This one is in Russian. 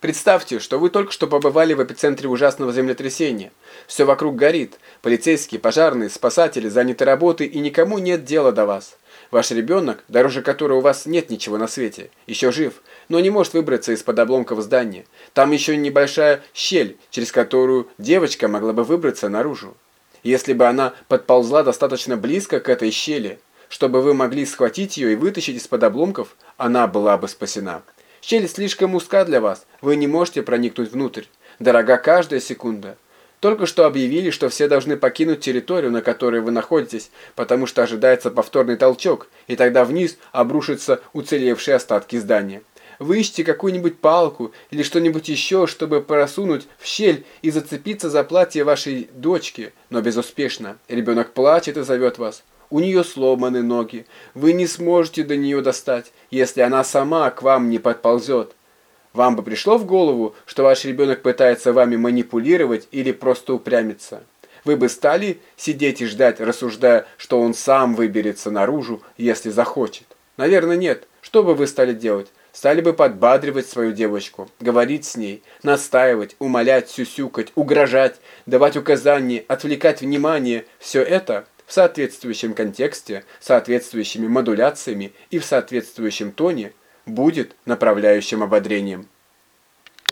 Представьте, что вы только что побывали в эпицентре ужасного землетрясения. Все вокруг горит. Полицейские, пожарные, спасатели заняты работой и никому нет дела до вас. Ваш ребенок, дороже которого у вас нет ничего на свете, еще жив, но не может выбраться из-под обломков здания. Там еще небольшая щель, через которую девочка могла бы выбраться наружу. Если бы она подползла достаточно близко к этой щели, чтобы вы могли схватить ее и вытащить из-под обломков, она была бы спасена. Щель слишком узка для вас, вы не можете проникнуть внутрь. Дорога каждая секунда. Только что объявили, что все должны покинуть территорию, на которой вы находитесь, потому что ожидается повторный толчок, и тогда вниз обрушатся уцелевшие остатки здания. Вы ищете какую-нибудь палку или что-нибудь еще, чтобы просунуть в щель и зацепиться за платье вашей дочки, но безуспешно. Ребенок плачет и зовет вас. У нее сломаны ноги. Вы не сможете до нее достать, если она сама к вам не подползет. Вам бы пришло в голову, что ваш ребенок пытается вами манипулировать или просто упрямиться? Вы бы стали сидеть и ждать, рассуждая, что он сам выберется наружу, если захочет? Наверное, нет. Что бы вы стали делать? Стали бы подбадривать свою девочку, говорить с ней, настаивать, умолять, сюсюкать, угрожать, давать указания, отвлекать внимание. Все это в соответствующем контексте, соответствующими модуляциями и в соответствующем тоне будет направляющим ободрением.